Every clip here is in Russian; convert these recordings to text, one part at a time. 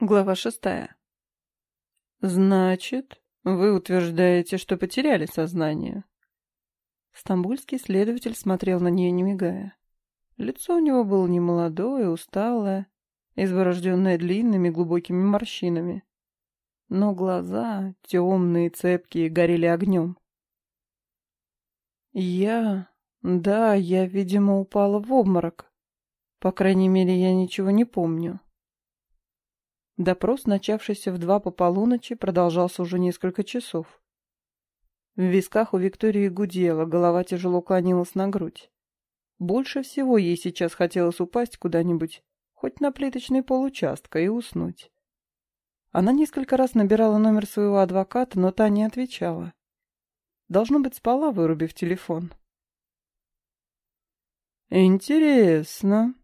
Глава шестая. «Значит, вы утверждаете, что потеряли сознание?» Стамбульский следователь смотрел на нее, не мигая. Лицо у него было немолодое, усталое, изборожденное длинными глубокими морщинами. Но глаза, темные, цепкие, горели огнем. «Я... да, я, видимо, упала в обморок. По крайней мере, я ничего не помню». Допрос, начавшийся в два по полуночи, продолжался уже несколько часов. В висках у Виктории гудела, голова тяжело клонилась на грудь. Больше всего ей сейчас хотелось упасть куда-нибудь, хоть на плиточный получастка, и уснуть. Она несколько раз набирала номер своего адвоката, но та не отвечала. Должно быть, спала, вырубив телефон. «Интересно»,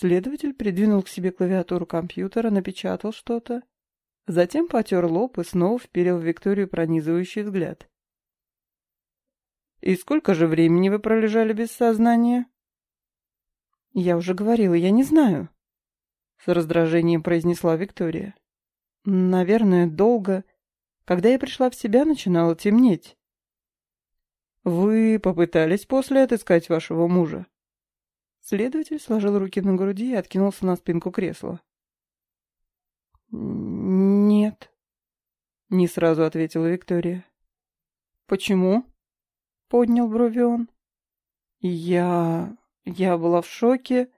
Следователь придвинул к себе клавиатуру компьютера, напечатал что-то, затем потер лоб и снова вперил в Викторию пронизывающий взгляд. «И сколько же времени вы пролежали без сознания?» «Я уже говорила, я не знаю», — с раздражением произнесла Виктория. «Наверное, долго. Когда я пришла в себя, начинало темнеть». «Вы попытались после отыскать вашего мужа?» Следователь сложил руки на груди и откинулся на спинку кресла. «Нет», — не сразу ответила Виктория. «Почему?» — поднял брови он. «Я... я была в шоке».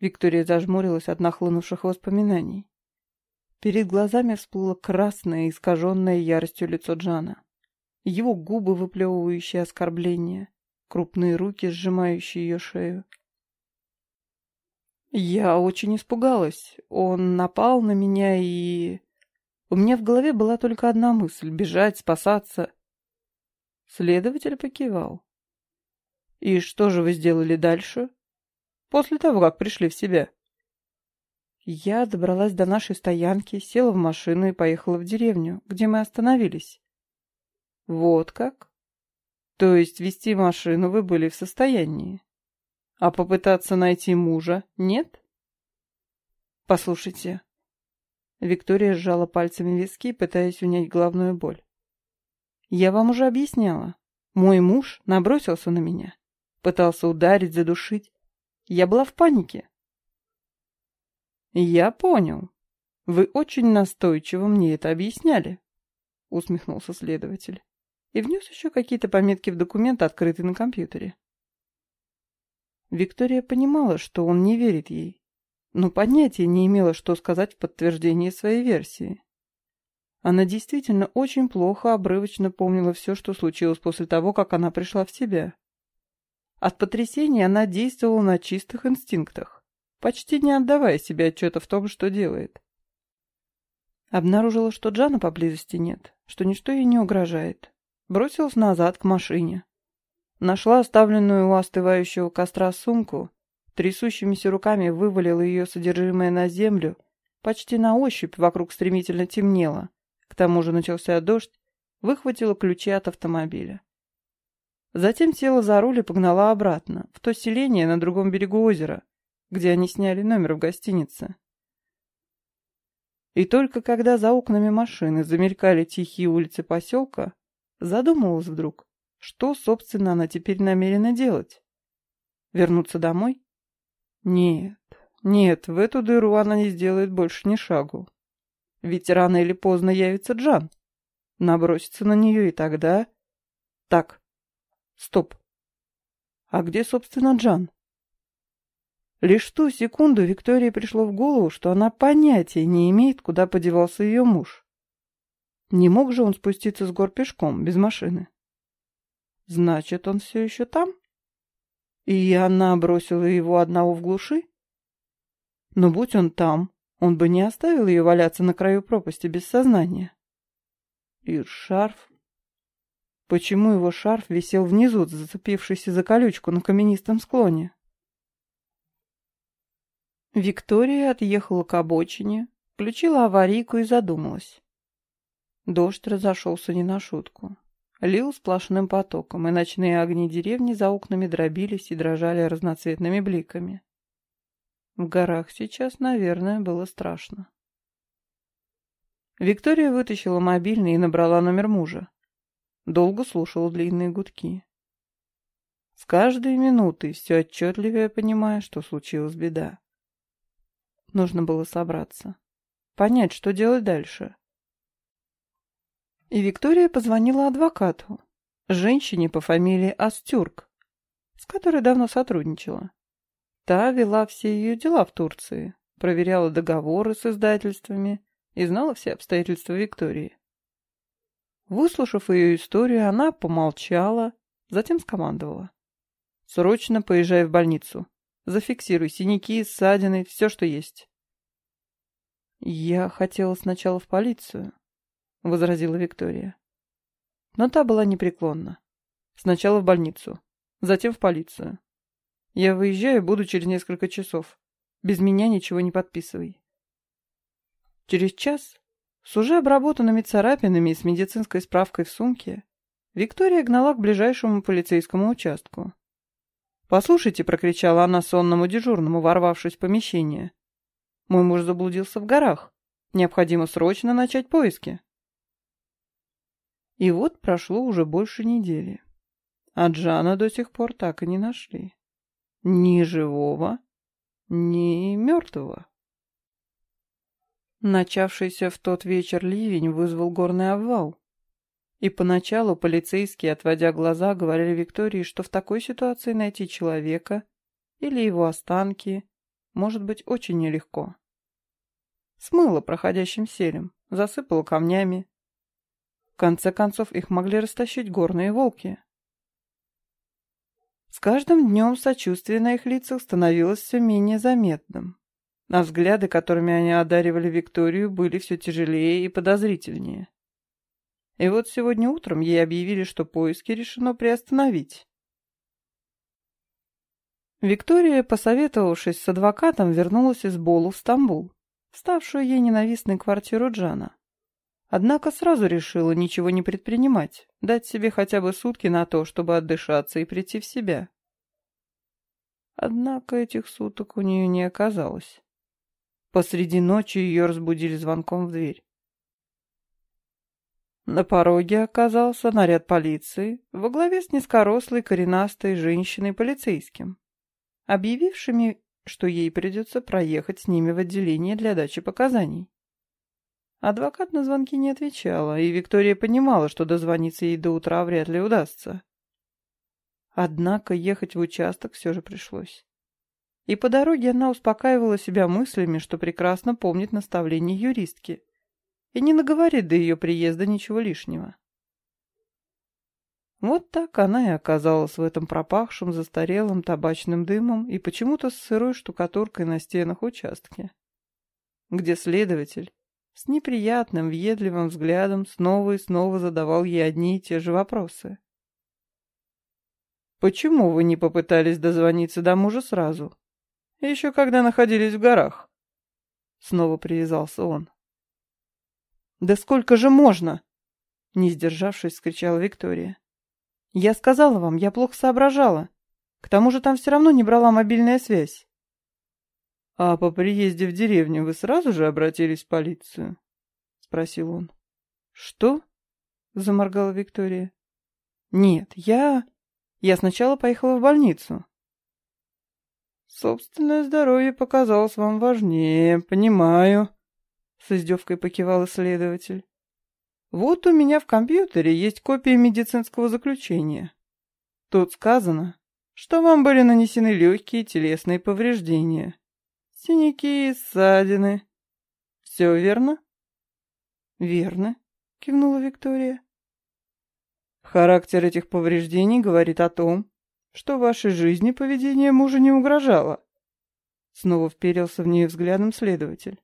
Виктория зажмурилась от нахлынувших воспоминаний. Перед глазами всплыло красное, искаженное яростью лицо Джана. Его губы, выплевывающие оскорбления крупные руки, сжимающие ее шею. Я очень испугалась. Он напал на меня, и... У меня в голове была только одна мысль — бежать, спасаться. Следователь покивал. «И что же вы сделали дальше? После того, как пришли в себя?» Я добралась до нашей стоянки, села в машину и поехала в деревню, где мы остановились. «Вот как?» То есть вести машину вы были в состоянии? А попытаться найти мужа нет? Послушайте. Виктория сжала пальцами виски, пытаясь унять головную боль. Я вам уже объясняла. Мой муж набросился на меня. Пытался ударить, задушить. Я была в панике. Я понял. Вы очень настойчиво мне это объясняли, усмехнулся следователь и внес еще какие-то пометки в документ, открытый на компьютере. Виктория понимала, что он не верит ей, но понятия не имела, что сказать в подтверждение своей версии. Она действительно очень плохо обрывочно помнила все, что случилось после того, как она пришла в себя. От потрясения она действовала на чистых инстинктах, почти не отдавая себе отчета в том, что делает. Обнаружила, что Джана поблизости нет, что ничто ей не угрожает, бросилась назад к машине. Нашла оставленную у остывающего костра сумку, трясущимися руками вывалила ее содержимое на землю, почти на ощупь вокруг стремительно темнело. К тому же начался дождь, выхватила ключи от автомобиля. Затем села за руль и погнала обратно, в то селение на другом берегу озера, где они сняли номер в гостинице. И только когда за окнами машины замелькали тихие улицы поселка, Задумалась вдруг, что, собственно, она теперь намерена делать? Вернуться домой? Нет, нет, в эту дыру она не сделает больше ни шагу. Ведь рано или поздно явится Джан. Набросится на нее и тогда... Так, стоп. А где, собственно, Джан? Лишь ту секунду Виктории пришло в голову, что она понятия не имеет, куда подевался ее муж. Не мог же он спуститься с гор пешком, без машины? Значит, он все еще там? И она бросила его одного в глуши? Но будь он там, он бы не оставил ее валяться на краю пропасти без сознания. И шарф? Почему его шарф висел внизу, зацепившийся за колючку на каменистом склоне? Виктория отъехала к обочине, включила аварийку и задумалась. Дождь разошелся не на шутку. Лил сплошным потоком, и ночные огни деревни за окнами дробились и дрожали разноцветными бликами. В горах сейчас, наверное, было страшно. Виктория вытащила мобильный и набрала номер мужа. Долго слушала длинные гудки. С каждой минутой все отчетливее понимая, что случилась беда. Нужно было собраться. Понять, что делать дальше. И Виктория позвонила адвокату, женщине по фамилии Астюрк, с которой давно сотрудничала. Та вела все ее дела в Турции, проверяла договоры с издательствами и знала все обстоятельства Виктории. Выслушав ее историю, она помолчала, затем скомандовала. «Срочно поезжай в больницу. Зафиксируй синяки, ссадины, все, что есть». «Я хотела сначала в полицию», — возразила Виктория. Но та была непреклонна. Сначала в больницу, затем в полицию. Я выезжаю, буду через несколько часов. Без меня ничего не подписывай. Через час, с уже обработанными царапинами и с медицинской справкой в сумке, Виктория гнала к ближайшему полицейскому участку. «Послушайте», — прокричала она сонному дежурному, ворвавшись в помещение. «Мой муж заблудился в горах. Необходимо срочно начать поиски». И вот прошло уже больше недели. А Джана до сих пор так и не нашли. Ни живого, ни мертвого. Начавшийся в тот вечер ливень вызвал горный обвал. И поначалу полицейские, отводя глаза, говорили Виктории, что в такой ситуации найти человека или его останки может быть очень нелегко. Смыло проходящим селем, засыпало камнями, конце концов, их могли растащить горные волки. С каждым днем сочувствие на их лицах становилось все менее заметным, а взгляды, которыми они одаривали Викторию, были все тяжелее и подозрительнее. И вот сегодня утром ей объявили, что поиски решено приостановить. Виктория, посоветовавшись с адвокатом, вернулась из Болу в Стамбул, ставшую ей ненавистной квартиру Джана. Однако сразу решила ничего не предпринимать, дать себе хотя бы сутки на то, чтобы отдышаться и прийти в себя. Однако этих суток у нее не оказалось. Посреди ночи ее разбудили звонком в дверь. На пороге оказался наряд полиции во главе с низкорослой коренастой женщиной-полицейским, объявившими, что ей придется проехать с ними в отделение для дачи показаний. Адвокат на звонки не отвечала, и Виктория понимала, что дозвониться ей до утра вряд ли удастся. Однако ехать в участок все же пришлось. И по дороге она успокаивала себя мыслями, что прекрасно помнит наставление юристки и не наговорит до ее приезда ничего лишнего. Вот так она и оказалась в этом пропахшем застарелым табачным дымом и почему-то с сырой штукатуркой на стенах участке, где следователь, с неприятным, въедливым взглядом снова и снова задавал ей одни и те же вопросы. «Почему вы не попытались дозвониться до мужа сразу? Еще когда находились в горах?» Снова привязался он. «Да сколько же можно?» Не сдержавшись, скричала Виктория. «Я сказала вам, я плохо соображала. К тому же там все равно не брала мобильная связь. «А по приезде в деревню вы сразу же обратились в полицию?» — спросил он. «Что?» — заморгала Виктория. «Нет, я... Я сначала поехала в больницу». «Собственное здоровье показалось вам важнее, понимаю», — с издевкой покивал исследователь. «Вот у меня в компьютере есть копия медицинского заключения. Тут сказано, что вам были нанесены легкие телесные повреждения». Синяки, ссадины. Все верно? Верно, кивнула Виктория. Характер этих повреждений говорит о том, что вашей жизни поведение мужа не угрожало. Снова вперился в нее взглядом следователь.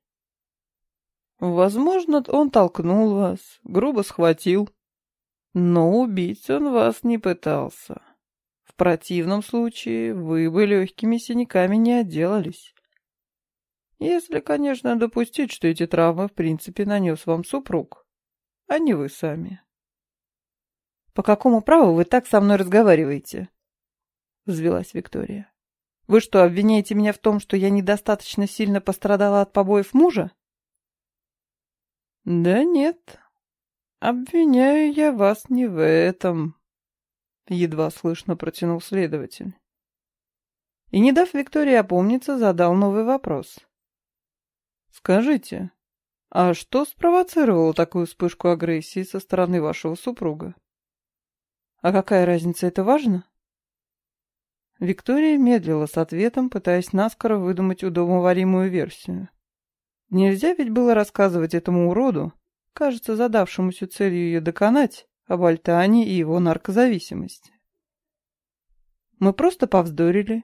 Возможно, он толкнул вас, грубо схватил. Но убить он вас не пытался. В противном случае вы бы легкими синяками не отделались. Если, конечно, допустить, что эти травмы в принципе нанес вам супруг, а не вы сами. «По какому праву вы так со мной разговариваете?» — взвелась Виктория. Вы что, обвиняете меня в том, что я недостаточно сильно пострадала от побоев мужа? Да нет, обвиняю я вас не в этом, едва слышно протянул следователь. И, не дав Виктории опомниться, задал новый вопрос. Скажите, а что спровоцировало такую вспышку агрессии со стороны вашего супруга? А какая разница, это важно? Виктория медлила с ответом, пытаясь наскоро выдумать удобоваримую версию. Нельзя ведь было рассказывать этому уроду, кажется, задавшемуся целью ее доконать, об Альтане и его наркозависимости. Мы просто повздорили,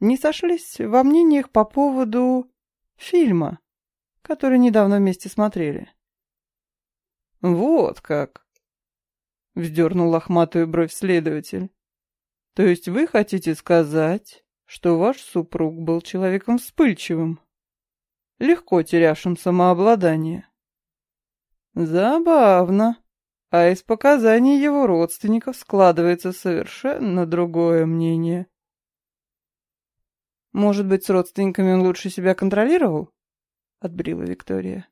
не сошлись во мнениях по поводу фильма, который недавно вместе смотрели. «Вот как!» — вздернул лохматую бровь следователь. «То есть вы хотите сказать, что ваш супруг был человеком вспыльчивым, легко терявшим самообладание?» «Забавно. А из показаний его родственников складывается совершенно другое мнение». «Может быть, с родственниками он лучше себя контролировал?» Отбрила Виктория.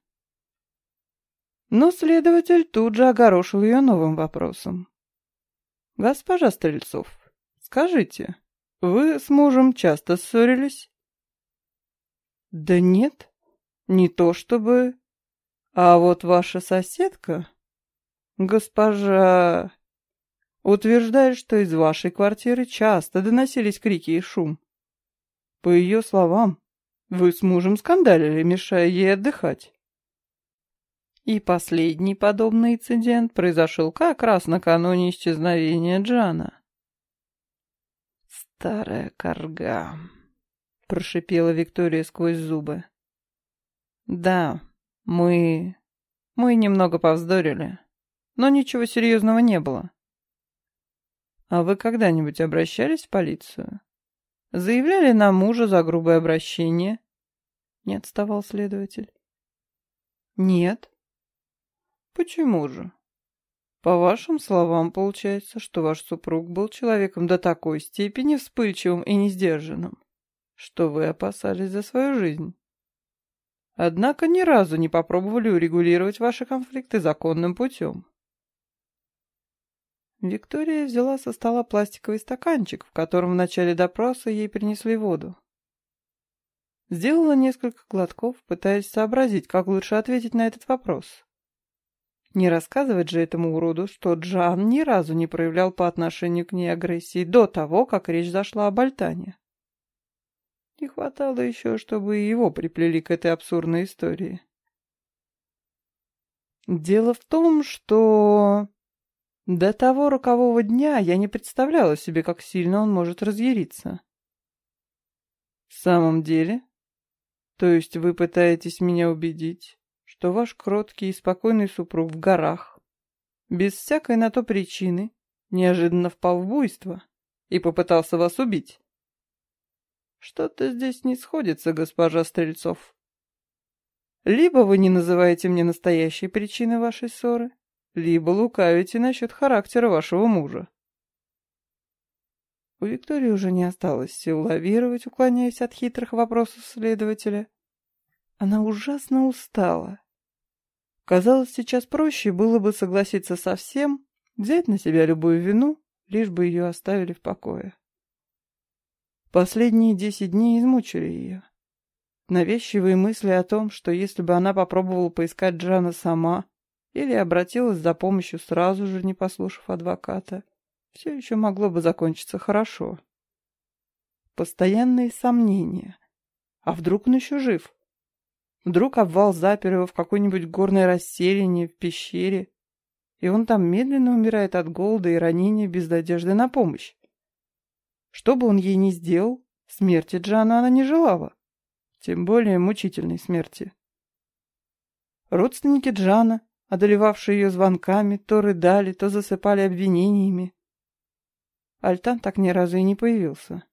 Но следователь тут же огорошил ее новым вопросом. «Госпожа Стрельцов, скажите, вы с мужем часто ссорились?» «Да нет, не то чтобы...» «А вот ваша соседка, госпожа, утверждает, что из вашей квартиры часто доносились крики и шум. По ее словам, вы с мужем скандалили, мешая ей отдыхать. И последний подобный инцидент произошел как раз накануне исчезновения Джана. «Старая корга», — прошипела Виктория сквозь зубы. «Да, мы... мы немного повздорили, но ничего серьезного не было. А вы когда-нибудь обращались в полицию?» Заявляли на мужа за грубое обращение? Не отставал следователь. Нет. Почему же? По вашим словам, получается, что ваш супруг был человеком до такой степени вспыльчивым и несдержанным, что вы опасались за свою жизнь. Однако ни разу не попробовали урегулировать ваши конфликты законным путем. Виктория взяла со стола пластиковый стаканчик, в котором в начале допроса ей принесли воду. Сделала несколько глотков, пытаясь сообразить, как лучше ответить на этот вопрос. Не рассказывать же этому уроду, что Джан ни разу не проявлял по отношению к ней агрессии до того, как речь зашла об Альтане. Не хватало еще, чтобы и его приплели к этой абсурдной истории. Дело в том, что... До того рокового дня я не представляла себе, как сильно он может разъяриться. В самом деле? То есть вы пытаетесь меня убедить, что ваш кроткий и спокойный супруг в горах, без всякой на то причины, неожиданно впал в буйство и попытался вас убить? Что-то здесь не сходится, госпожа Стрельцов. Либо вы не называете мне настоящей причины вашей ссоры, либо лукавите насчет характера вашего мужа. У Виктории уже не осталось сил лавировать, уклоняясь от хитрых вопросов следователя. Она ужасно устала. Казалось, сейчас проще было бы согласиться со всем, взять на себя любую вину, лишь бы ее оставили в покое. Последние десять дней измучили ее. Навязчивые мысли о том, что если бы она попробовала поискать Джана сама, или обратилась за помощью сразу же, не послушав адвоката, все еще могло бы закончиться хорошо. Постоянные сомнения. А вдруг он еще жив? Вдруг обвал запер его в какой-нибудь горной расселине, в пещере, и он там медленно умирает от голода и ранения без надежды на помощь. Что бы он ей ни сделал, смерти Джана она не желала, тем более мучительной смерти. Родственники Джана, одолевавшие ее звонками, то рыдали, то засыпали обвинениями. Альтан так ни разу и не появился.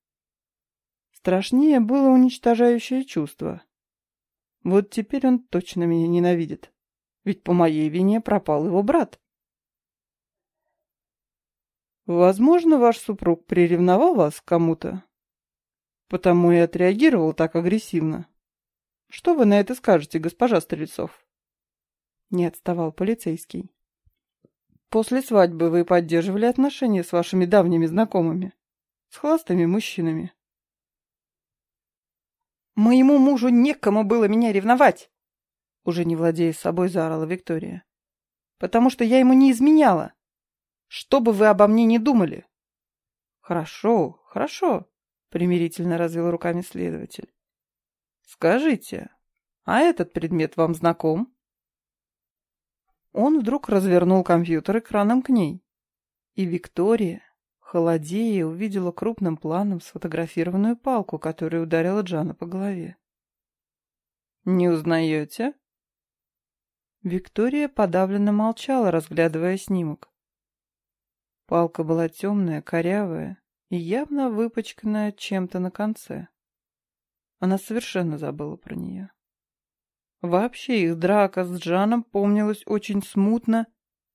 Страшнее было уничтожающее чувство. Вот теперь он точно меня ненавидит. Ведь по моей вине пропал его брат. Возможно, ваш супруг приревновал вас к кому-то? Потому и отреагировал так агрессивно. Что вы на это скажете, госпожа Стрельцов? Не отставал полицейский. После свадьбы вы поддерживали отношения с вашими давними знакомыми, с холостыми мужчинами. Моему мужу некому было меня ревновать, уже не владея собой, заорала Виктория. Потому что я ему не изменяла. Что бы вы обо мне не думали. Хорошо, хорошо, примирительно развел руками следователь. Скажите, а этот предмет вам знаком? Он вдруг развернул компьютер экраном к ней. И Виктория, холодея, увидела крупным планом сфотографированную палку, которая ударила Джана по голове. «Не узнаете?» Виктория подавленно молчала, разглядывая снимок. Палка была темная, корявая и явно выпачканная чем-то на конце. Она совершенно забыла про нее. Вообще их драка с Джаном помнилась очень смутно,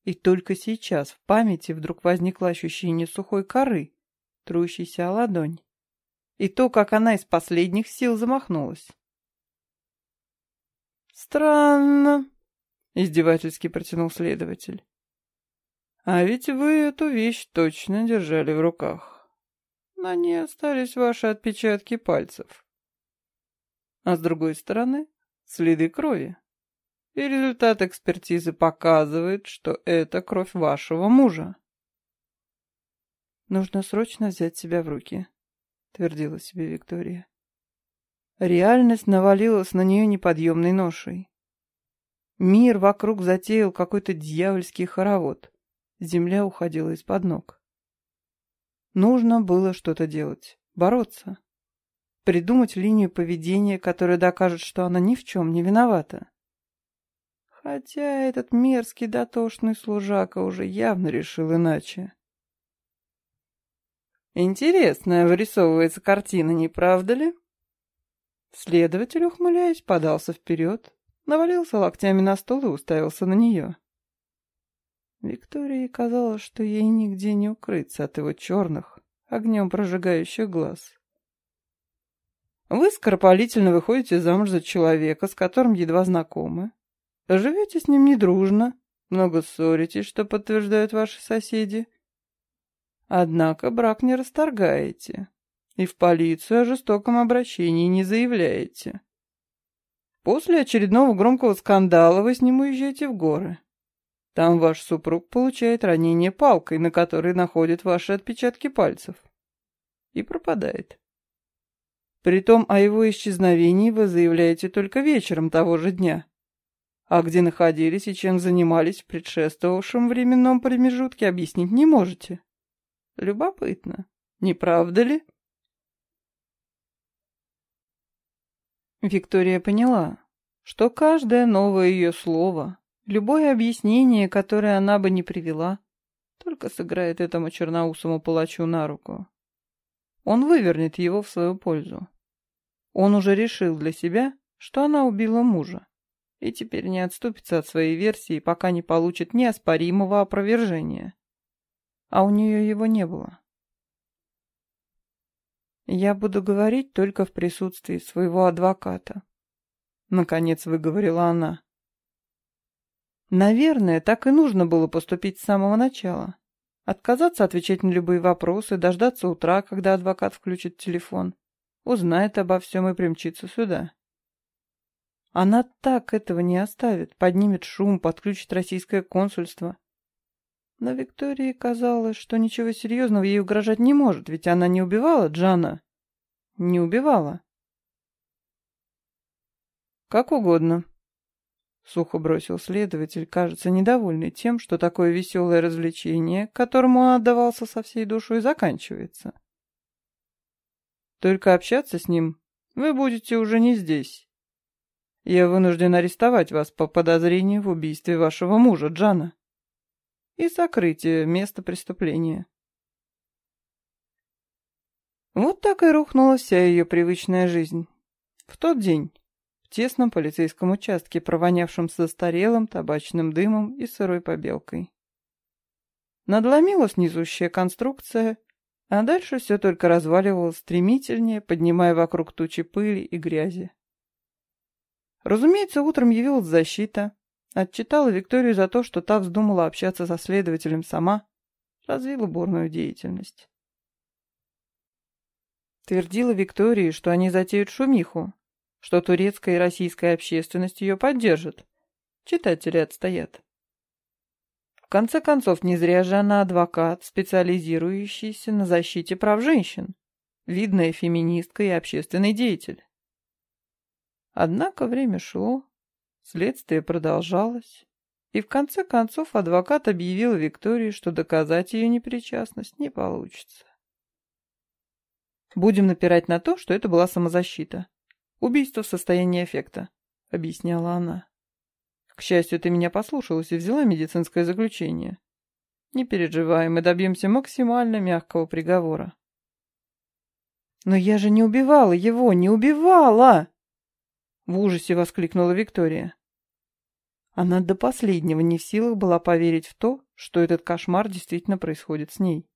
и только сейчас в памяти вдруг возникло ощущение сухой коры, трущейся о ладонь, и то, как она из последних сил замахнулась. «Странно», — издевательски протянул следователь. «А ведь вы эту вещь точно держали в руках. На ней остались ваши отпечатки пальцев. А с другой стороны, следы крови. И результат экспертизы показывает, что это кровь вашего мужа. «Нужно срочно взять себя в руки», — твердила себе Виктория. Реальность навалилась на нее неподъемной ношей. Мир вокруг затеял какой-то дьявольский хоровод. Земля уходила из-под ног. Нужно было что-то делать, бороться придумать линию поведения, которая докажет, что она ни в чем не виновата. Хотя этот мерзкий дотошный служака уже явно решил иначе. Интересная вырисовывается картина, не правда ли? Следователь, ухмыляясь, подался вперед, навалился локтями на стол и уставился на нее. Виктории казалось, что ей нигде не укрыться от его черных, огнем прожигающих глаз. Вы скоропалительно выходите замуж за человека, с которым едва знакомы. Живете с ним недружно, много ссоритесь, что подтверждают ваши соседи. Однако брак не расторгаете и в полицию о жестоком обращении не заявляете. После очередного громкого скандала вы с ним уезжаете в горы. Там ваш супруг получает ранение палкой, на которой находят ваши отпечатки пальцев, и пропадает. Притом о его исчезновении вы заявляете только вечером того же дня. А где находились и чем занимались в предшествовавшем временном промежутке, объяснить не можете. Любопытно, не правда ли? Виктория поняла, что каждое новое ее слово, любое объяснение, которое она бы не привела, только сыграет этому черноусому палачу на руку. Он вывернет его в свою пользу. Он уже решил для себя, что она убила мужа, и теперь не отступится от своей версии, пока не получит неоспоримого опровержения. А у нее его не было. «Я буду говорить только в присутствии своего адвоката», — наконец выговорила она. Наверное, так и нужно было поступить с самого начала. Отказаться отвечать на любые вопросы, дождаться утра, когда адвокат включит телефон узнает обо всем и примчится сюда. Она так этого не оставит, поднимет шум, подключит российское консульство. Но Виктории казалось, что ничего серьезного ей угрожать не может, ведь она не убивала Джана. Не убивала. Как угодно. Сухо бросил следователь, кажется, недовольный тем, что такое веселое развлечение, которому он отдавался со всей душой, заканчивается. Только общаться с ним вы будете уже не здесь. Я вынужден арестовать вас по подозрению в убийстве вашего мужа, Джана, и сокрытие места преступления. Вот так и рухнула вся ее привычная жизнь. В тот день, тесном полицейском участке, провонявшем застарелым табачным дымом и сырой побелкой. Надломилась несущая конструкция, А дальше все только разваливалось стремительнее, поднимая вокруг тучи пыли и грязи. Разумеется, утром явилась защита, отчитала Викторию за то, что та вздумала общаться со следователем сама, развила бурную деятельность. Твердила Виктории, что они затеют шумиху, что турецкая и российская общественность ее поддержат. Читатели отстоят. В конце концов, не зря же она адвокат, специализирующийся на защите прав женщин, видная феминистка и общественный деятель. Однако время шло, следствие продолжалось, и в конце концов адвокат объявил Виктории, что доказать ее непричастность не получится. «Будем напирать на то, что это была самозащита. Убийство в состоянии эффекта», — объясняла она. «К счастью, ты меня послушалась и взяла медицинское заключение. Не переживай, мы добьемся максимально мягкого приговора». «Но я же не убивала его, не убивала!» В ужасе воскликнула Виктория. Она до последнего не в силах была поверить в то, что этот кошмар действительно происходит с ней.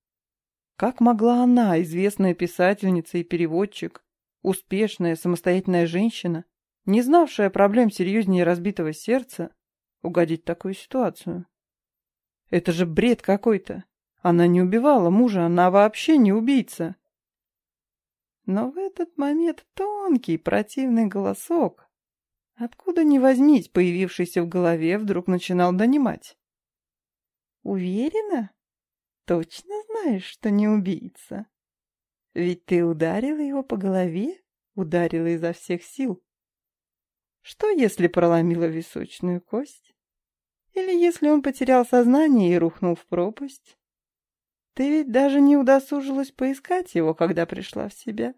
Как могла она, известная писательница и переводчик, успешная самостоятельная женщина, не знавшая проблем серьезнее разбитого сердца, угодить в такую ситуацию? Это же бред какой-то. Она не убивала мужа, она вообще не убийца. Но в этот момент тонкий противный голосок, откуда ни возьмись, появившийся в голове, вдруг начинал донимать. «Уверена? Точно знаешь, что не убийца? Ведь ты ударила его по голове, ударила изо всех сил. Что, если проломила височную кость? Или если он потерял сознание и рухнул в пропасть? Ты ведь даже не удосужилась поискать его, когда пришла в себя.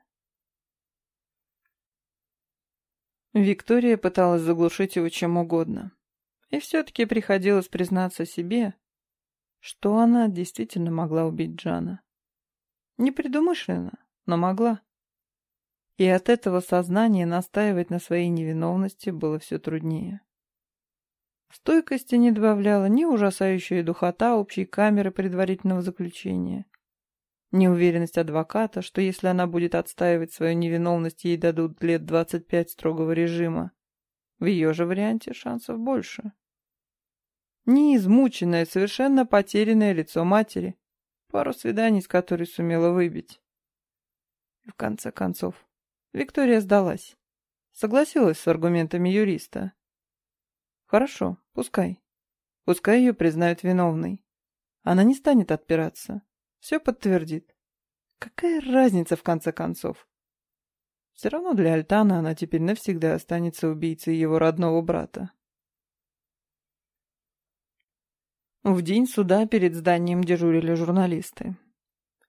Виктория пыталась заглушить его чем угодно. И все-таки приходилось признаться себе, что она действительно могла убить Джана. Непредумышленно, но могла. И от этого сознания настаивать на своей невиновности было все труднее. Стойкости не добавляла ни ужасающая духота общей камеры предварительного заключения, ни уверенность адвоката, что если она будет отстаивать свою невиновность, ей дадут лет 25 строгого режима. В ее же варианте шансов больше. Ни измученное, совершенно потерянное лицо матери, пару свиданий с которой сумела выбить. И в конце концов, Виктория сдалась. Согласилась с аргументами юриста. Хорошо, пускай. Пускай ее признают виновной. Она не станет отпираться. Все подтвердит. Какая разница, в конце концов? Все равно для Альтана она теперь навсегда останется убийцей его родного брата. В день суда перед зданием дежурили журналисты.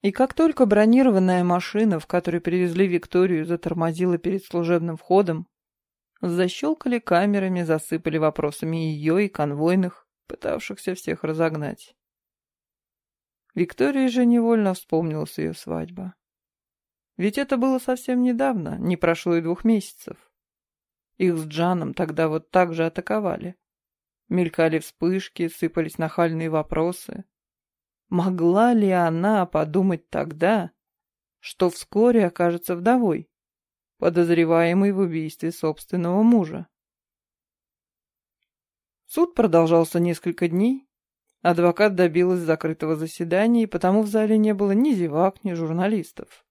И как только бронированная машина, в которой привезли Викторию, затормозила перед служебным входом, Защелкали камерами, засыпали вопросами ее и конвойных, пытавшихся всех разогнать. Виктории же невольно вспомнилась ее свадьба. Ведь это было совсем недавно, не прошло и двух месяцев. Их с Джаном тогда вот так же атаковали. Мелькали вспышки, сыпались нахальные вопросы. Могла ли она подумать тогда, что вскоре окажется вдовой? подозреваемый в убийстве собственного мужа. Суд продолжался несколько дней. Адвокат добилась закрытого заседания, и потому в зале не было ни зевак, ни журналистов.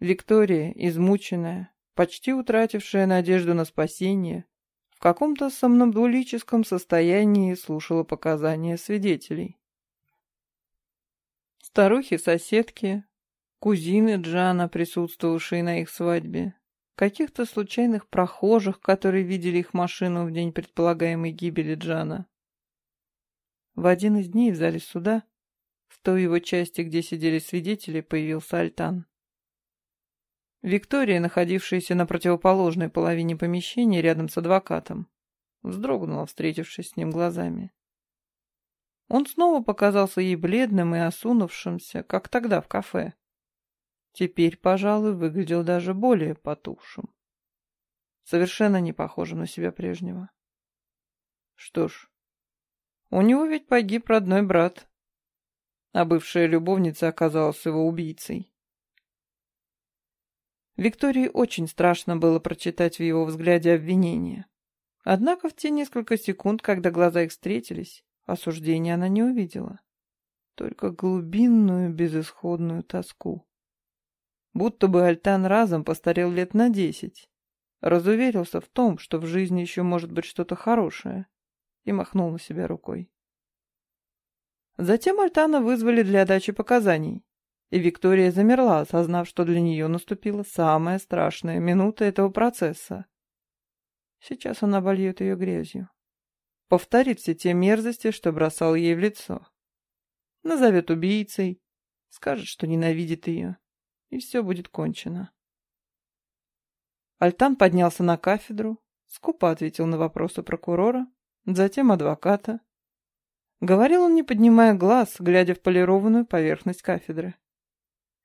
Виктория, измученная, почти утратившая надежду на спасение, в каком-то сомнамбулическом состоянии слушала показания свидетелей. Старухи-соседки, кузины Джана, присутствовавшие на их свадьбе, каких-то случайных прохожих, которые видели их машину в день предполагаемой гибели Джана. В один из дней в зале суда, в той его части, где сидели свидетели, появился Альтан. Виктория, находившаяся на противоположной половине помещения рядом с адвокатом, вздрогнула, встретившись с ним глазами. Он снова показался ей бледным и осунувшимся, как тогда в кафе. Теперь, пожалуй, выглядел даже более потухшим. Совершенно не похожим на себя прежнего. Что ж, у него ведь погиб родной брат. а бывшая любовница оказалась его убийцей. Виктории очень страшно было прочитать в его взгляде обвинение. Однако в те несколько секунд, когда глаза их встретились, осуждения она не увидела. Только глубинную безысходную тоску. Будто бы Альтан разом постарел лет на десять. Разуверился в том, что в жизни еще может быть что-то хорошее, и махнул на себя рукой. Затем Альтана вызвали для дачи показаний, и Виктория замерла, осознав, что для нее наступила самая страшная минута этого процесса. Сейчас она обольет ее грязью. Повторит все те мерзости, что бросал ей в лицо. Назовет убийцей, скажет, что ненавидит ее, и все будет кончено. Альтан поднялся на кафедру, скупо ответил на вопросы прокурора, затем адвоката. Говорил он, не поднимая глаз, глядя в полированную поверхность кафедры.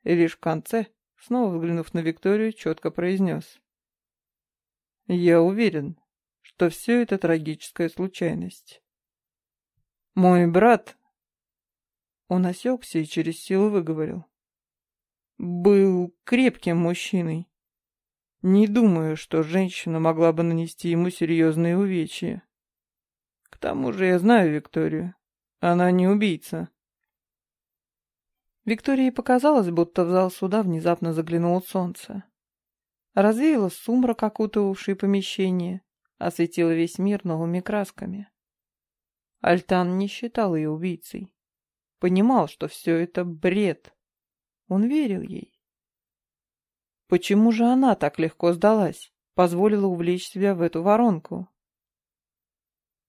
И лишь в конце, снова взглянув на Викторию, четко произнес. Я уверен, что все это трагическая случайность. Мой брат... Он осекся и через силу выговорил. Был крепким мужчиной. Не думаю, что женщина могла бы нанести ему серьезные увечья. К тому же я знаю Викторию. Она не убийца. Виктории показалось, будто в зал суда внезапно заглянуло солнце развеяла сумрак, окутывавший помещение, осветила весь мир новыми красками. Альтан не считал ее убийцей. Понимал, что все это бред. Он верил ей. Почему же она так легко сдалась, позволила увлечь себя в эту воронку?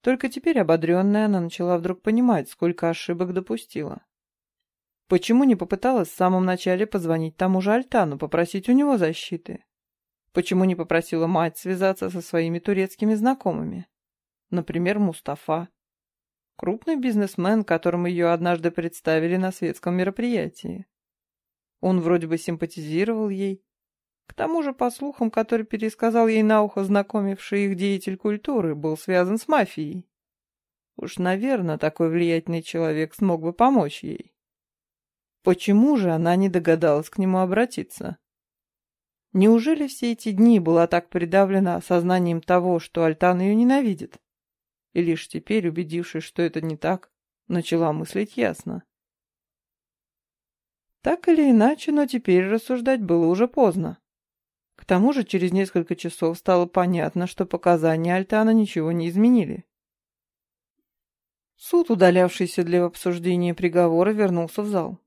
Только теперь, ободренная, она начала вдруг понимать, сколько ошибок допустила. Почему не попыталась в самом начале позвонить тому же Альтану, попросить у него защиты? Почему не попросила мать связаться со своими турецкими знакомыми? Например, Мустафа. Крупный бизнесмен, которому ее однажды представили на светском мероприятии. Он вроде бы симпатизировал ей. К тому же, по слухам, который пересказал ей на ухо знакомивший их деятель культуры, был связан с мафией. Уж, наверное, такой влиятельный человек смог бы помочь ей. Почему же она не догадалась к нему обратиться? Неужели все эти дни была так придавлена осознанием того, что Альтан ее ненавидит? И лишь теперь, убедившись, что это не так, начала мыслить ясно. Так или иначе, но теперь рассуждать было уже поздно. К тому же через несколько часов стало понятно, что показания Альтана ничего не изменили. Суд, удалявшийся для обсуждения приговора, вернулся в зал.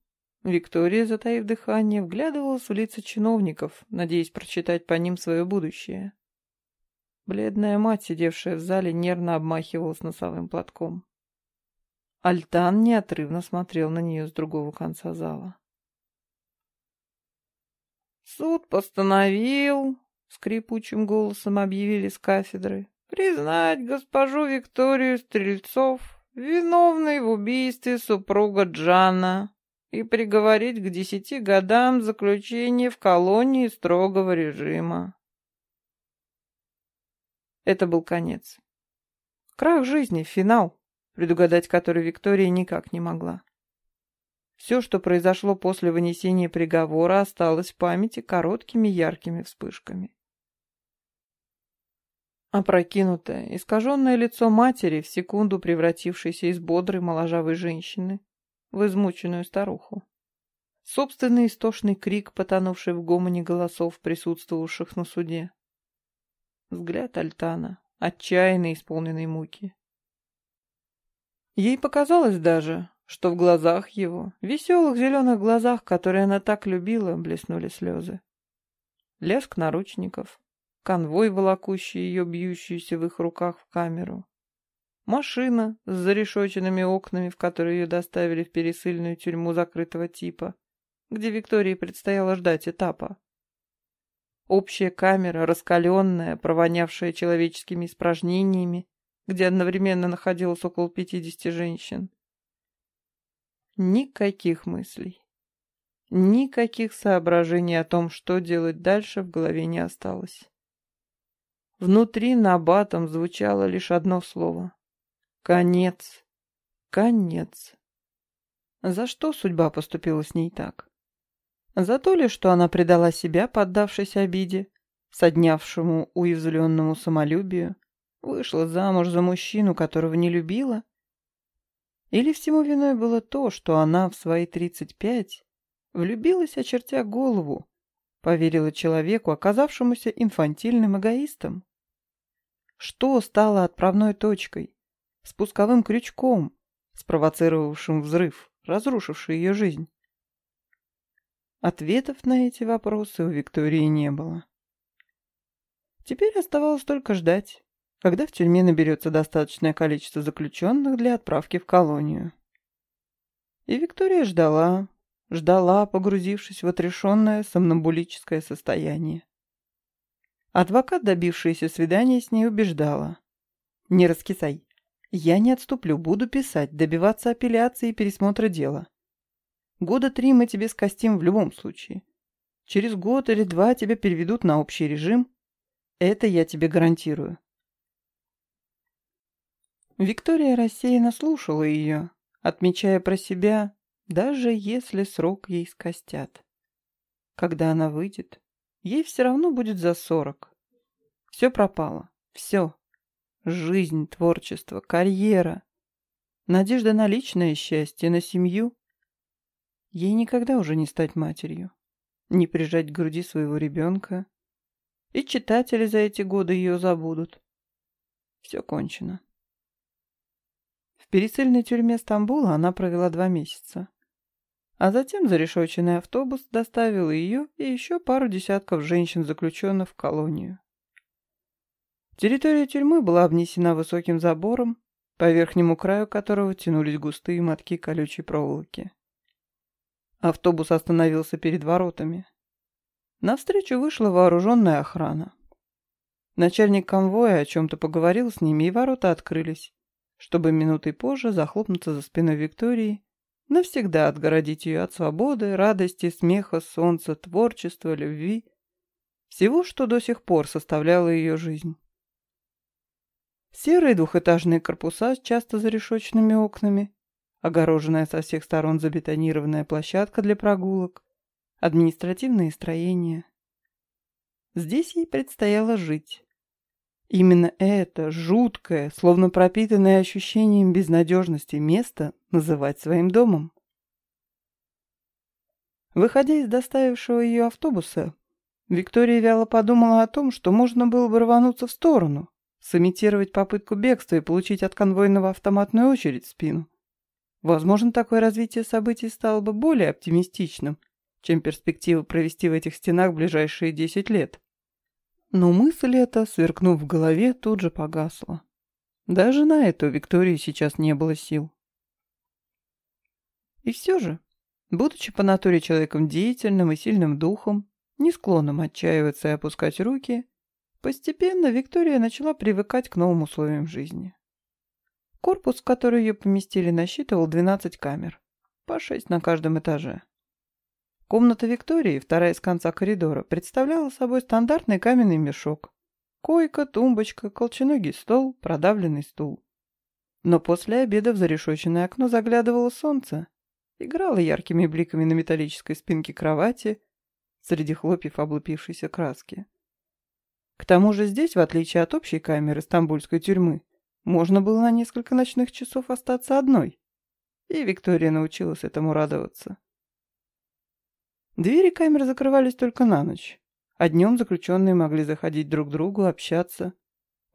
Виктория, затаив дыхание, вглядывалась в лица чиновников, надеясь прочитать по ним свое будущее. Бледная мать, сидевшая в зале, нервно обмахивалась носовым платком. Альтан неотрывно смотрел на нее с другого конца зала. «Суд постановил», — скрипучим голосом объявили с кафедры, «признать госпожу Викторию Стрельцов виновной в убийстве супруга Джана, и приговорить к десяти годам заключения в колонии строгого режима. Это был конец. Крах жизни, финал, предугадать который Виктория никак не могла. Все, что произошло после вынесения приговора, осталось в памяти короткими яркими вспышками. Опрокинутое, искаженное лицо матери, в секунду превратившейся из бодрой моложавой женщины, в измученную старуху. Собственный истошный крик, потонувший в гомоне голосов, присутствовавших на суде. Взгляд Альтана, отчаянно исполненный муки. Ей показалось даже, что в глазах его, веселых зеленых глазах, которые она так любила, блеснули слезы. Лязг наручников, конвой, волокущий ее, бьющуюся в их руках в камеру, Машина с зарешоченными окнами, в которой ее доставили в пересыльную тюрьму закрытого типа, где Виктории предстояло ждать этапа. Общая камера, раскаленная, провонявшая человеческими испражнениями, где одновременно находилось около пятидесяти женщин. Никаких мыслей. Никаких соображений о том, что делать дальше, в голове не осталось. Внутри набатом звучало лишь одно слово Конец. Конец. За что судьба поступила с ней так? За то ли, что она предала себя, поддавшись обиде, соднявшему уязвленному самолюбию, вышла замуж за мужчину, которого не любила? Или всему виной было то, что она в свои тридцать пять влюбилась, очертя голову, поверила человеку, оказавшемуся инфантильным эгоистом? Что стало отправной точкой, спусковым крючком, спровоцировавшим взрыв, разрушивший ее жизнь? Ответов на эти вопросы у Виктории не было. Теперь оставалось только ждать, когда в тюрьме наберется достаточное количество заключенных для отправки в колонию. И Виктория ждала, ждала, погрузившись в отрешенное сомнамбулическое состояние. Адвокат, добившийся свидания с ней, убеждала. «Не раскисай. Я не отступлю, буду писать, добиваться апелляции и пересмотра дела. Года три мы тебе скостим в любом случае. Через год или два тебя переведут на общий режим. Это я тебе гарантирую. Виктория рассеянно слушала ее, отмечая про себя, даже если срок ей скостят. Когда она выйдет, ей все равно будет за сорок. Все пропало. Все. Жизнь, творчество, карьера. Надежда на личное счастье, на семью. Ей никогда уже не стать матерью, не прижать к груди своего ребенка. И читатели за эти годы ее забудут. Все кончено. В пересыльной тюрьме Стамбула она провела два месяца. А затем зарешоченный автобус доставил ее и еще пару десятков женщин-заключенных в колонию. Территория тюрьмы была обнесена высоким забором, по верхнему краю которого тянулись густые мотки колючей проволоки. Автобус остановился перед воротами. Навстречу вышла вооруженная охрана. Начальник конвоя о чем-то поговорил с ними, и ворота открылись, чтобы минутой позже захлопнуться за спиной Виктории, навсегда отгородить ее от свободы, радости, смеха, солнца, творчества, любви, всего, что до сих пор составляло ее жизнь. Серые двухэтажные корпуса с часто зарешоченными окнами, огороженная со всех сторон забетонированная площадка для прогулок, административные строения. Здесь ей предстояло жить. Именно это жуткое, словно пропитанное ощущением безнадежности место называть своим домом. Выходя из доставившего ее автобуса, Виктория вяло подумала о том, что можно было бы рвануться в сторону, сымитировать попытку бегства и получить от конвойного автоматную очередь в спину. Возможно, такое развитие событий стало бы более оптимистичным, чем перспектива провести в этих стенах ближайшие 10 лет. Но мысль эта, сверкнув в голове, тут же погасла. Даже на это у Виктории сейчас не было сил. И все же, будучи по натуре человеком деятельным и сильным духом, не склонным отчаиваться и опускать руки, постепенно Виктория начала привыкать к новым условиям жизни. Корпус, в который ее поместили, насчитывал 12 камер, по 6 на каждом этаже. Комната Виктории, вторая с конца коридора, представляла собой стандартный каменный мешок. Койка, тумбочка, колченогий стол, продавленный стул. Но после обеда в зарешоченное окно заглядывало солнце, играло яркими бликами на металлической спинке кровати среди хлопьев облупившейся краски. К тому же здесь, в отличие от общей камеры стамбульской тюрьмы, можно было на несколько ночных часов остаться одной. И Виктория научилась этому радоваться. Двери камер закрывались только на ночь, а днем заключенные могли заходить друг к другу, общаться.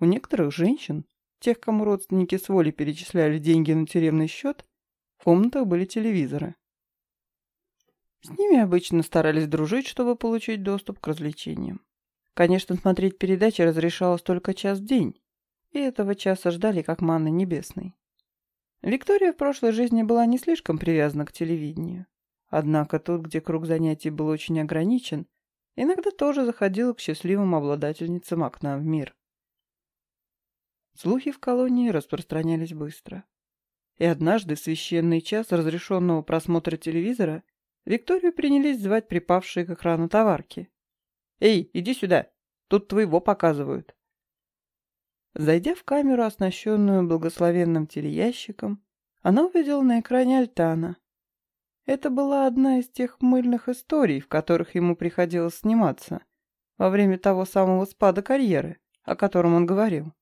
У некоторых женщин, тех, кому родственники с воли перечисляли деньги на тюремный счет, в комнатах были телевизоры. С ними обычно старались дружить, чтобы получить доступ к развлечениям. Конечно, смотреть передачи разрешалось только час в день, и этого часа ждали как манны небесной. Виктория в прошлой жизни была не слишком привязана к телевидению. Однако тут, где круг занятий был очень ограничен, иногда тоже заходила к счастливым обладательницам окна в мир. Слухи в колонии распространялись быстро. И однажды в священный час разрешенного просмотра телевизора Викторию принялись звать припавшие к экрану товарки. «Эй, иди сюда! Тут твоего показывают!» Зайдя в камеру, оснащенную благословенным телеящиком, она увидела на экране Альтана, Это была одна из тех мыльных историй, в которых ему приходилось сниматься во время того самого спада карьеры, о котором он говорил.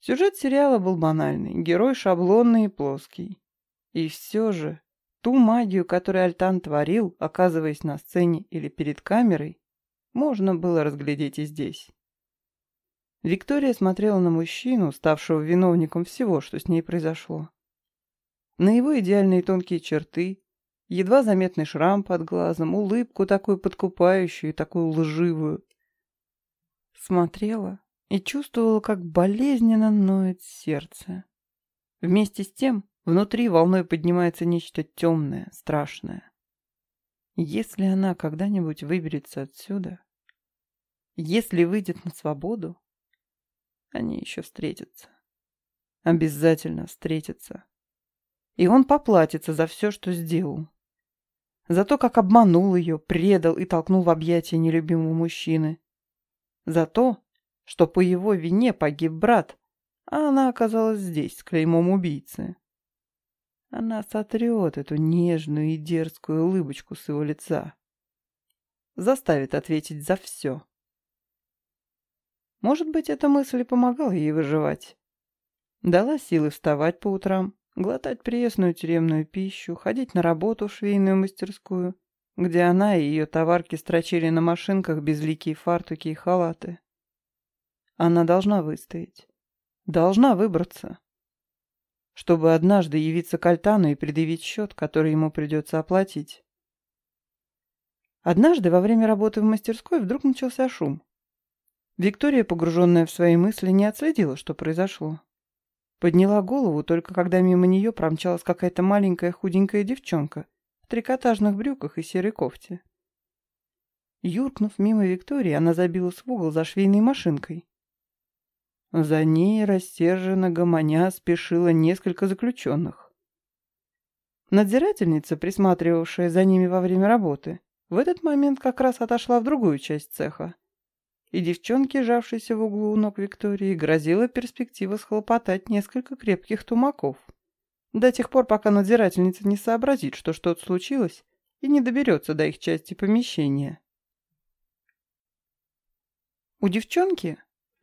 Сюжет сериала был банальный, герой шаблонный и плоский. И все же ту магию, которую Альтан творил, оказываясь на сцене или перед камерой, можно было разглядеть и здесь. Виктория смотрела на мужчину, ставшего виновником всего, что с ней произошло. На его идеальные тонкие черты, едва заметный шрам под глазом, улыбку такую подкупающую и такую лживую. Смотрела и чувствовала, как болезненно ноет сердце. Вместе с тем внутри волной поднимается нечто темное, страшное. Если она когда-нибудь выберется отсюда, если выйдет на свободу, они еще встретятся. Обязательно встретятся. И он поплатится за все, что сделал. За то, как обманул ее, предал и толкнул в объятия нелюбимого мужчины. За то, что по его вине погиб брат, а она оказалась здесь с клеймом убийцы. Она сотрет эту нежную и дерзкую улыбочку с его лица. Заставит ответить за все. Может быть, эта мысль и помогала ей выживать. Дала силы вставать по утрам, глотать пресную тюремную пищу, ходить на работу в швейную мастерскую, где она и ее товарки строчили на машинках безликие фартуки и халаты. Она должна выстоять. Должна выбраться. Чтобы однажды явиться к Альтану и предъявить счет, который ему придется оплатить. Однажды во время работы в мастерской вдруг начался шум. Виктория, погруженная в свои мысли, не отследила, что произошло. Подняла голову только когда мимо нее промчалась какая-то маленькая худенькая девчонка в трикотажных брюках и серой кофте. Юркнув мимо Виктории, она забилась в угол за швейной машинкой. За ней рассерженно гомоня спешило несколько заключенных. Надзирательница, присматривавшая за ними во время работы, в этот момент как раз отошла в другую часть цеха. И девчонке, жавшейся в углу у ног Виктории, грозила перспектива схлопотать несколько крепких тумаков. До тех пор, пока надзирательница не сообразит, что что-то случилось, и не доберется до их части помещения. У девчонки,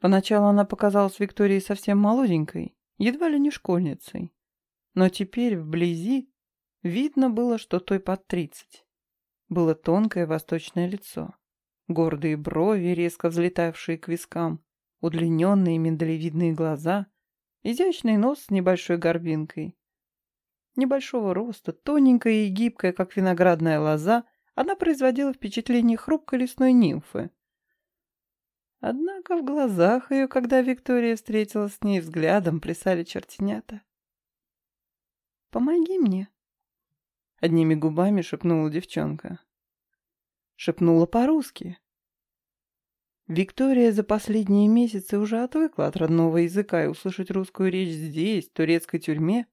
Поначалу она показалась Виктории совсем молоденькой, едва ли не школьницей. Но теперь вблизи видно было, что той под тридцать. Было тонкое восточное лицо, гордые брови, резко взлетавшие к вискам, удлиненные миндалевидные глаза, изящный нос с небольшой горбинкой. Небольшого роста, тоненькая и гибкая, как виноградная лоза, она производила впечатление хрупкой лесной нимфы, Однако в глазах ее, когда Виктория встретилась с ней взглядом, плясали чертенята. «Помоги мне», — одними губами шепнула девчонка. Шепнула по-русски. Виктория за последние месяцы уже отвыкла от родного языка, и услышать русскую речь здесь, в турецкой тюрьме,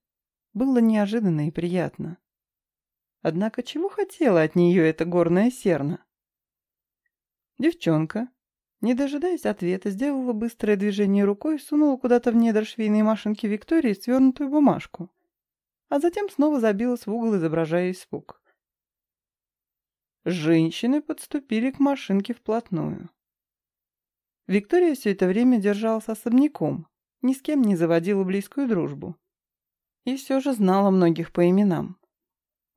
было неожиданно и приятно. Однако чего хотела от нее эта горная серна? Девчонка, не дожидаясь ответа, сделала быстрое движение рукой и сунула куда-то в недр швейной машинки Виктории свернутую бумажку, а затем снова забилась в угол, изображая испуг. Женщины подступили к машинке вплотную. Виктория все это время держалась особняком, ни с кем не заводила близкую дружбу. И все же знала многих по именам.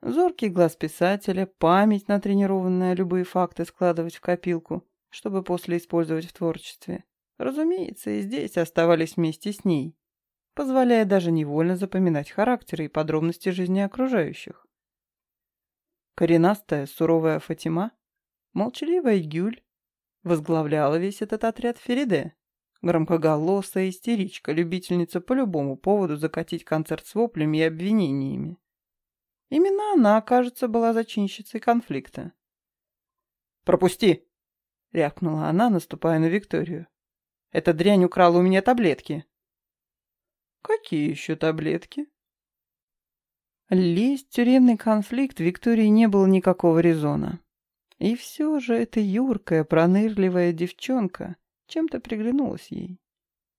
Зоркий глаз писателя, память, натренированная любые факты складывать в копилку — чтобы после использовать в творчестве. Разумеется, и здесь оставались вместе с ней, позволяя даже невольно запоминать характеры и подробности жизни окружающих. Коренастая, суровая Фатима, молчаливая Гюль, возглавляла весь этот отряд Фериде, громкоголосая истеричка, любительница по любому поводу закатить концерт с воплями и обвинениями. Именно она, кажется, была зачинщицей конфликта. «Пропусти!» — рявкнула она, наступая на Викторию. «Эта дрянь украла у меня таблетки». «Какие еще таблетки?» Лезть в тюремный конфликт Виктории не было никакого резона. И все же эта юркая, пронырливая девчонка чем-то приглянулась ей.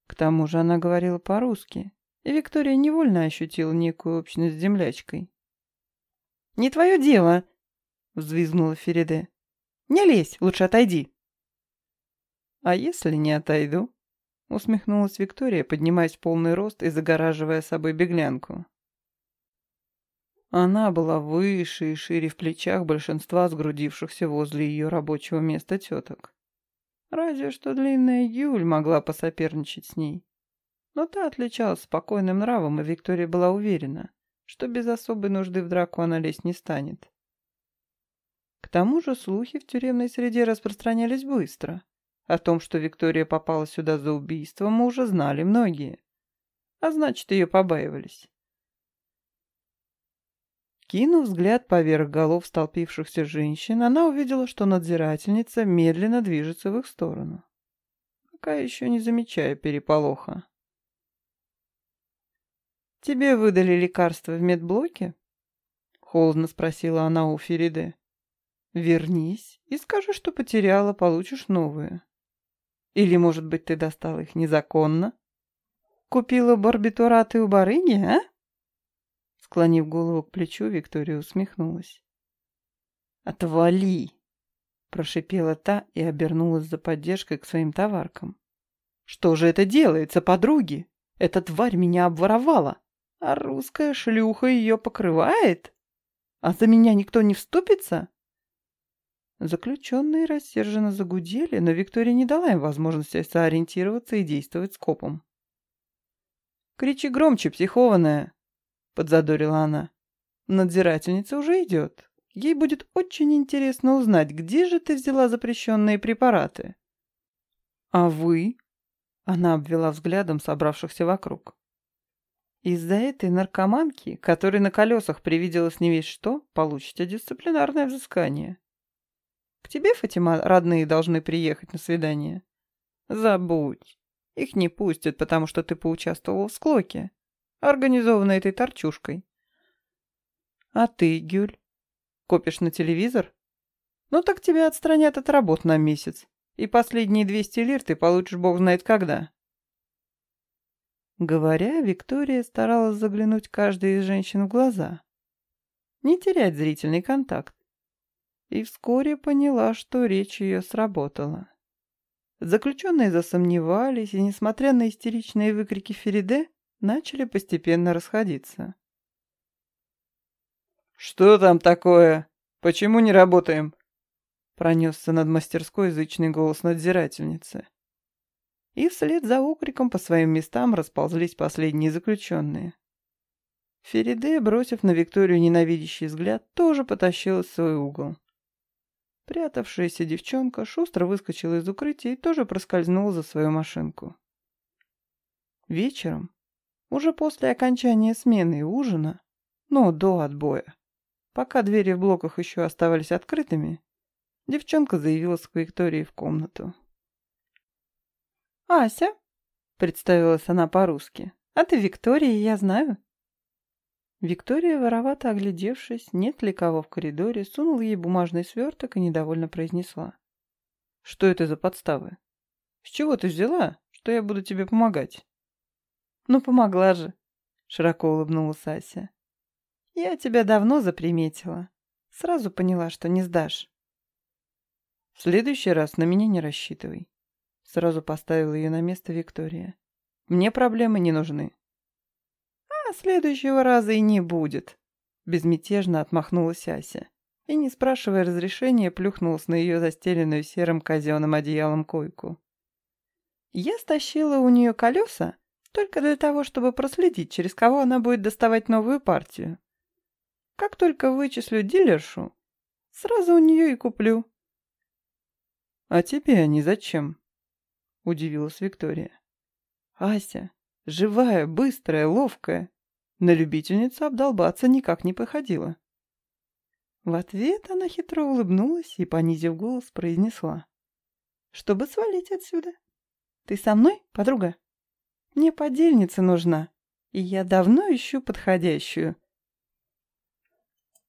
К тому же она говорила по-русски, и Виктория невольно ощутила некую общность с землячкой. «Не твое дело!» — взвизгнула Фериде. «Не лезь, лучше отойди!» «А если не отойду?» — усмехнулась Виктория, поднимаясь в полный рост и загораживая собой беглянку. Она была выше и шире в плечах большинства сгрудившихся возле ее рабочего места теток. Разве что длинная Юль могла посоперничать с ней. Но та отличалась спокойным нравом, и Виктория была уверена, что без особой нужды в драку она лезть не станет. К тому же слухи в тюремной среде распространялись быстро. О том, что Виктория попала сюда за убийство, мы уже знали многие. А значит, ее побаивались. Кинув взгляд поверх голов столпившихся женщин, она увидела, что надзирательница медленно движется в их сторону, пока еще не замечая переполоха. «Тебе выдали лекарство в медблоке?» — холодно спросила она у Фериде. «Вернись и скажи, что потеряла, получишь новые. Или, может быть, ты достала их незаконно? Купила барбитураты у барыги, а?» Склонив голову к плечу, Виктория усмехнулась. «Отвали!» — прошипела та и обернулась за поддержкой к своим товаркам. «Что же это делается, подруги? Эта тварь меня обворовала, а русская шлюха ее покрывает? А за меня никто не вступится?» Заключенные рассерженно загудели, но Виктория не дала им возможности сориентироваться и действовать скопом. «Кричи громче, психованная!» — подзадорила она. «Надзирательница уже идет. Ей будет очень интересно узнать, где же ты взяла запрещенные препараты». «А вы?» — она обвела взглядом собравшихся вокруг. «Из-за этой наркоманки, которой на колесах привиделось не весь что, получите дисциплинарное взыскание. Тебе, Фатима, родные должны приехать на свидание. Забудь. Их не пустят, потому что ты поучаствовал в склоке организованной этой торчушкой. А ты, Гюль, копишь на телевизор? Ну так тебя отстранят от работ на месяц, и последние 200 лир ты получишь бог знает когда. Говоря, Виктория старалась заглянуть каждой из женщин в глаза, не терять зрительный контакт, и вскоре поняла, что речь ее сработала. Заключенные засомневались, и, несмотря на истеричные выкрики Фериде, начали постепенно расходиться. «Что там такое? Почему не работаем?» Пронесся над мастерской язычный голос надзирательницы. И вслед за окриком по своим местам расползлись последние заключенные. Фериде, бросив на Викторию ненавидящий взгляд, тоже потащилась в свой угол. Прятавшаяся девчонка шустро выскочила из укрытия и тоже проскользнула за свою машинку. Вечером, уже после окончания смены и ужина, но до отбоя, пока двери в блоках еще оставались открытыми, девчонка заявилась к Виктории в комнату. «Ася», — представилась она по-русски, — «а ты Виктория, я знаю». Виктория, воровато оглядевшись, нет ли кого в коридоре, сунула ей бумажный сверток и недовольно произнесла. «Что это за подставы? С чего ты взяла, что я буду тебе помогать?» «Ну, помогла же», — широко улыбнулась Ася. «Я тебя давно заприметила. Сразу поняла, что не сдашь». «В следующий раз на меня не рассчитывай», — сразу поставила ее на место Виктория. «Мне проблемы не нужны». «А следующего раза и не будет», — безмятежно отмахнулась Ася и, не спрашивая разрешения, плюхнулась на ее застеленную серым казенным одеялом койку. Я стащила у нее колеса, только для того, чтобы проследить, через кого она будет доставать новую партию. Как только вычислю дилершу, сразу у нее и куплю. — А тебе они зачем? — удивилась Виктория. — Ася, живая, быстрая, ловкая. На любительницу обдолбаться никак не походила. В ответ она хитро улыбнулась и, понизив голос, произнесла. — Чтобы свалить отсюда. Ты со мной, подруга? Мне подельница нужна, и я давно ищу подходящую.